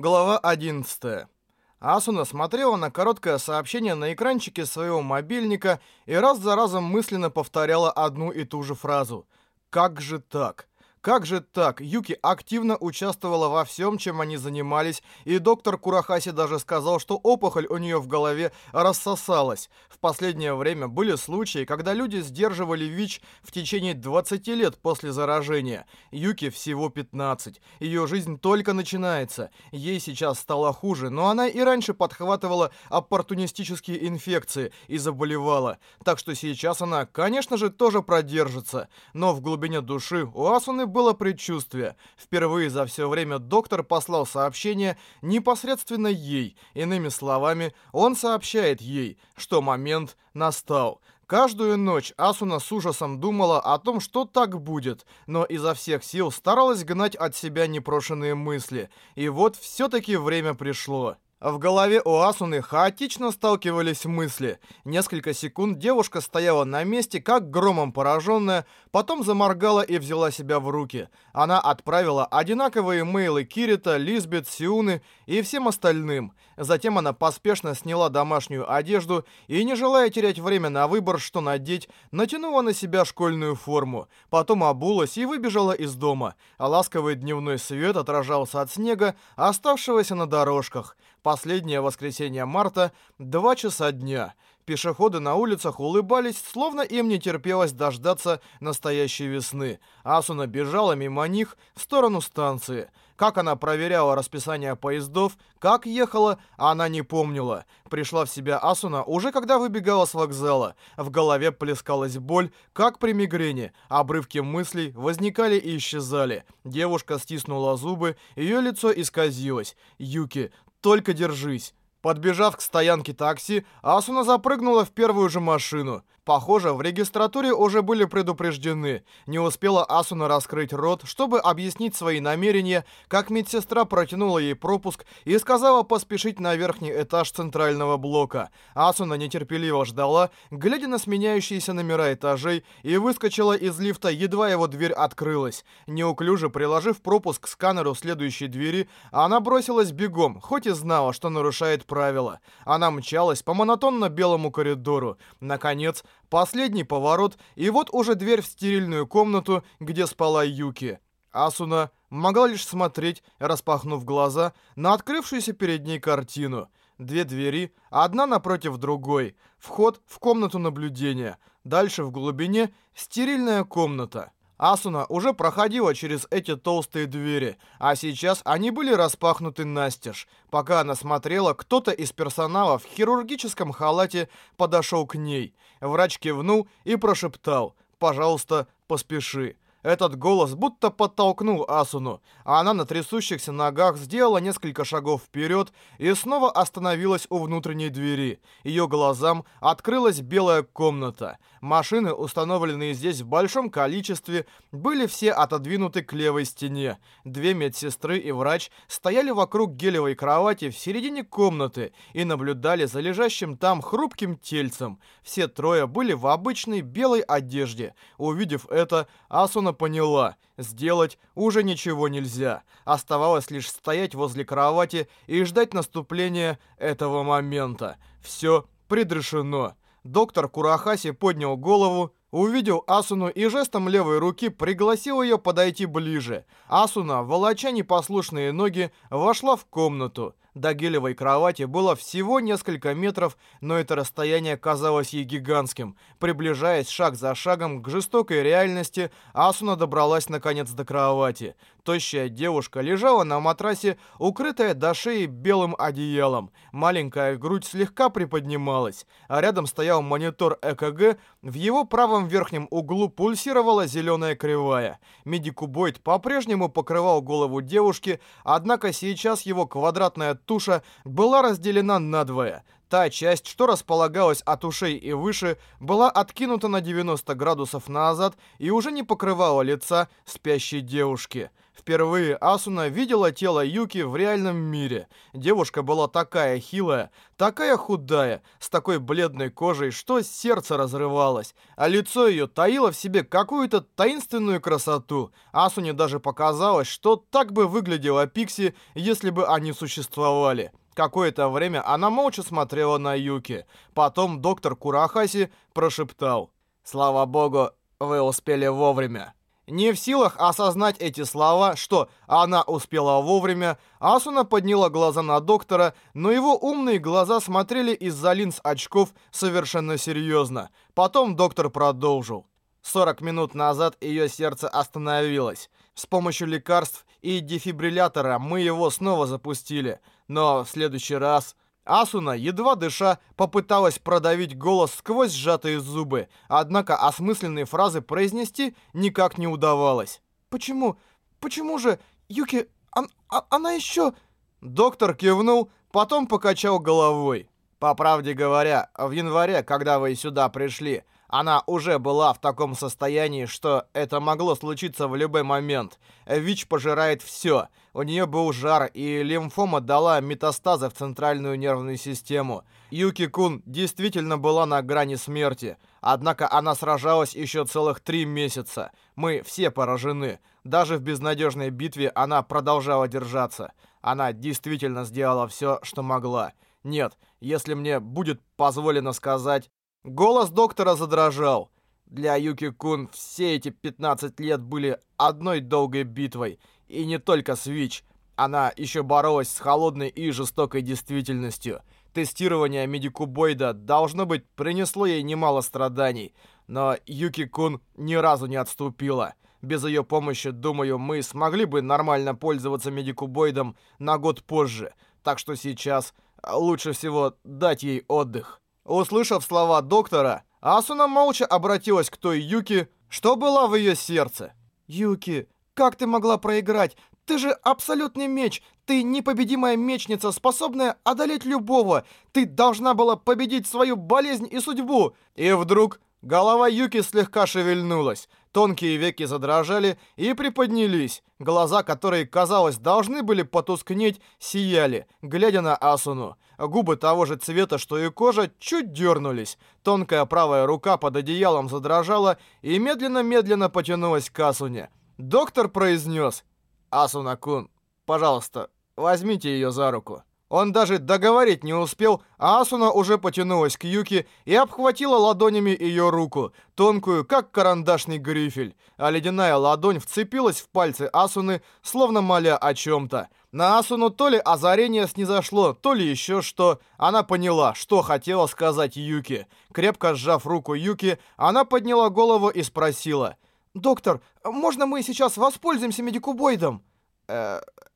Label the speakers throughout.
Speaker 1: Глава 11. Асуна смотрела на короткое сообщение на экранчике своего мобильника и раз за разом мысленно повторяла одну и ту же фразу. «Как же так? Как же так? Юки активно участвовала во всем, чем они занимались, и доктор Курахаси даже сказал, что опухоль у нее в голове рассосалась. В последнее время были случаи, когда люди сдерживали ВИЧ в течение 20 лет после заражения. Юки всего 15. Ее жизнь только начинается. Ей сейчас стало хуже, но она и раньше подхватывала оппортунистические инфекции и заболевала. Так что сейчас она, конечно же, тоже продержится. Но в глубине души у Асуны было предчувствие. Впервые за все время доктор послал сообщение непосредственно ей. Иными словами, он сообщает ей, что момент настал. Каждую ночь Асуна с ужасом думала о том, что так будет, но изо всех сил старалась гнать от себя непрошенные мысли. И вот все-таки время пришло. В голове у Асуны хаотично сталкивались мысли. Несколько секунд девушка стояла на месте, как громом пораженная, потом заморгала и взяла себя в руки. Она отправила одинаковые мейлы Кирита, Лизбет, Сиуны и всем остальным. Затем она поспешно сняла домашнюю одежду и, не желая терять время на выбор, что надеть, натянула на себя школьную форму. Потом обулась и выбежала из дома. Ласковый дневной свет отражался от снега, оставшегося на дорожках. Последнее воскресенье марта, 2 часа дня. Пешеходы на улицах улыбались, словно им не терпелось дождаться настоящей весны. Асуна бежала мимо них в сторону станции. Как она проверяла расписание поездов, как ехала, она не помнила. Пришла в себя Асуна уже когда выбегала с вокзала. В голове плескалась боль, как при мигрени. Обрывки мыслей возникали и исчезали. Девушка стиснула зубы, ее лицо исказилось. «Юки, только держись!» Подбежав к стоянке такси, Асуна запрыгнула в первую же машину. Похоже, в регистратуре уже были предупреждены. Не успела Асуна раскрыть рот, чтобы объяснить свои намерения, как медсестра протянула ей пропуск и сказала поспешить на верхний этаж центрального блока. Асуна нетерпеливо ждала, глядя на сменяющиеся номера этажей, и выскочила из лифта, едва его дверь открылась. Неуклюже приложив пропуск к сканеру следующей двери, она бросилась бегом, хоть и знала, что нарушает правила. Она мчалась по монотонно белому коридору. Наконец, Последний поворот, и вот уже дверь в стерильную комнату, где спала Юки. Асуна могла лишь смотреть, распахнув глаза, на открывшуюся перед ней картину. Две двери, одна напротив другой. Вход в комнату наблюдения. Дальше в глубине стерильная комната. Асуна уже проходила через эти толстые двери, а сейчас они были распахнуты настежь. Пока она смотрела, кто-то из персонала в хирургическом халате подошел к ней. Врач кивнул и прошептал «Пожалуйста, поспеши». Этот голос будто подтолкнул Асуну, а она на трясущихся ногах сделала несколько шагов вперед и снова остановилась у внутренней двери. Ее глазам открылась белая комната. Машины, установленные здесь в большом количестве, были все отодвинуты к левой стене. Две медсестры и врач стояли вокруг гелевой кровати в середине комнаты и наблюдали за лежащим там хрупким тельцем. Все трое были в обычной белой одежде. Увидев это, Асуна поняла, сделать уже ничего нельзя. Оставалось лишь стоять возле кровати и ждать наступления этого момента. Все предрешено. Доктор Курахаси поднял голову, увидел Асуну и жестом левой руки пригласил ее подойти ближе. Асуна, волоча непослушные ноги, вошла в комнату. До гелевой кровати было всего несколько метров, но это расстояние казалось ей гигантским. Приближаясь шаг за шагом к жестокой реальности, Асуна добралась наконец до кровати. Тощая девушка лежала на матрасе, укрытая до шеи белым одеялом. Маленькая грудь слегка приподнималась, а рядом стоял монитор ЭКГ. В его правом верхнем углу пульсировала зеленая кривая. Медикубоид по-прежнему покрывал голову девушки, однако сейчас его квадратная туша была разделена надвое. Та часть, что располагалась от ушей и выше, была откинута на 90 градусов назад и уже не покрывала лица спящей девушки. Впервые Асуна видела тело Юки в реальном мире. Девушка была такая хилая, такая худая, с такой бледной кожей, что сердце разрывалось, а лицо ее таило в себе какую-то таинственную красоту. Асуне даже показалось, что так бы выглядела Пикси, если бы они существовали. Какое-то время она молча смотрела на Юки. Потом доктор Курахаси прошептал. «Слава богу, вы успели вовремя». Не в силах осознать эти слова, что она успела вовремя, Асуна подняла глаза на доктора, но его умные глаза смотрели из-за линз очков совершенно серьезно. Потом доктор продолжил. 40 минут назад ее сердце остановилось. С помощью лекарств и дефибриллятора мы его снова запустили. Но в следующий раз... Асуна, едва дыша, попыталась продавить голос сквозь сжатые зубы, однако осмысленные фразы произнести никак не удавалось. «Почему? Почему же? Юки, он, а, она еще...» Доктор кивнул, потом покачал головой. «По правде говоря, в январе, когда вы сюда пришли, она уже была в таком состоянии, что это могло случиться в любой момент. ВИЧ пожирает все. У нее был жар, и лимфома дала метастазы в центральную нервную систему. Юки-кун действительно была на грани смерти. Однако она сражалась еще целых три месяца. Мы все поражены. Даже в безнадежной битве она продолжала держаться. Она действительно сделала все, что могла. Нет, если мне будет позволено сказать, Голос доктора задрожал. Для Юки-кун все эти 15 лет были одной долгой битвой. И не только с ВИЧ. Она еще боролась с холодной и жестокой действительностью. Тестирование медикубоида, должно быть, принесло ей немало страданий. Но Юки-кун ни разу не отступила. Без ее помощи, думаю, мы смогли бы нормально пользоваться медикубоидом на год позже. Так что сейчас лучше всего дать ей отдых. Услышав слова доктора, Асуна молча обратилась к той Юки, что была в ее сердце. «Юки, как ты могла проиграть? Ты же абсолютный меч. Ты непобедимая мечница, способная одолеть любого. Ты должна была победить свою болезнь и судьбу». И вдруг голова Юки слегка шевельнулась. Тонкие веки задрожали и приподнялись. Глаза, которые, казалось, должны были потускнеть, сияли, глядя на Асуну. Губы того же цвета, что и кожа, чуть дернулись. Тонкая правая рука под одеялом задрожала и медленно-медленно потянулась к Асуне. Доктор произнес. «Асуна-кун, пожалуйста, возьмите ее за руку». Он даже договорить не успел, а Асуна уже потянулась к Юки и обхватила ладонями ее руку, тонкую, как карандашный грифель, а ледяная ладонь вцепилась в пальцы Асуны, словно моля о чем-то. На Асуну то ли озарение снизошло, то ли еще что. Она поняла, что хотела сказать Юки. Крепко сжав руку Юки, она подняла голову и спросила. «Доктор, можно мы сейчас воспользуемся медикубоидом?»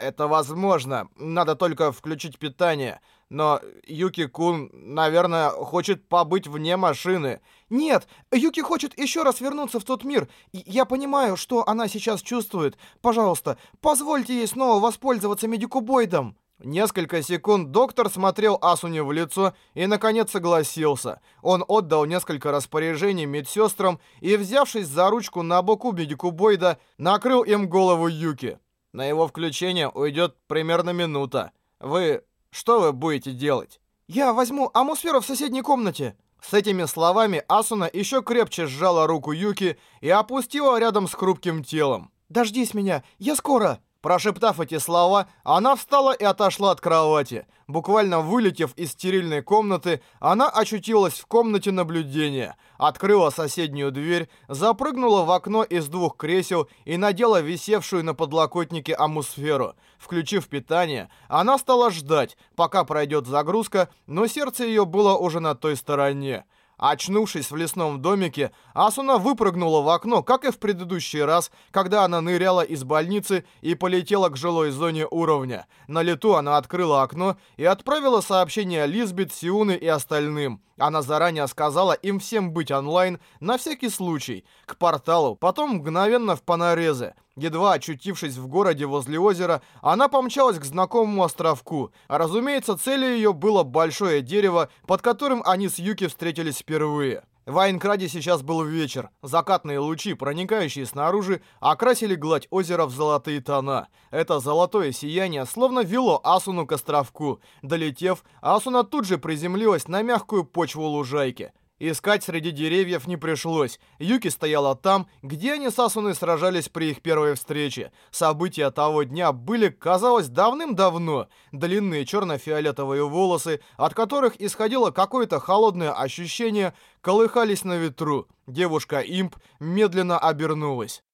Speaker 1: Это возможно. Надо только включить питание. Но Юки-кун, наверное, хочет побыть вне машины. Нет, Юки хочет еще раз вернуться в тот мир. Я понимаю, что она сейчас чувствует. Пожалуйста, позвольте ей снова воспользоваться медикубоидом. Несколько секунд доктор смотрел Асуне в лицо и, наконец, согласился. Он отдал несколько распоряжений медсестрам и, взявшись за ручку на боку медикубоида, накрыл им голову Юки. На его включение уйдет примерно минута. Вы... что вы будете делать? Я возьму амусферу в соседней комнате. С этими словами Асуна еще крепче сжала руку Юки и опустила рядом с хрупким телом. «Дождись меня, я скоро!» Прошептав эти слова, она встала и отошла от кровати. Буквально вылетев из стерильной комнаты, она очутилась в комнате наблюдения, открыла соседнюю дверь, запрыгнула в окно из двух кресел и надела висевшую на подлокотнике амусферу. Включив питание, она стала ждать, пока пройдет загрузка, но сердце ее было уже на той стороне. Очнувшись в лесном домике, Асуна выпрыгнула в окно, как и в предыдущий раз, когда она ныряла из больницы и полетела к жилой зоне уровня. На лету она открыла окно и отправила сообщение Лизбет, Сиуны и остальным. Она заранее сказала им всем быть онлайн на всякий случай, к порталу, потом мгновенно в Панорезе. Едва очутившись в городе возле озера, она помчалась к знакомому островку. Разумеется, целью ее было большое дерево, под которым они с Юки встретились впервые. В Айнкраде сейчас был вечер. Закатные лучи, проникающие снаружи, окрасили гладь озера в золотые тона. Это золотое сияние словно вело Асуну к островку. Долетев, Асуна тут же приземлилась на мягкую почву лужайки. Искать среди деревьев не пришлось. Юки стояла там, где они с Асуной сражались при их первой встрече. События того дня были, казалось, давным-давно. Длинные черно-фиолетовые волосы, от которых исходило какое-то холодное ощущение, колыхались на ветру. Девушка-имп медленно обернулась.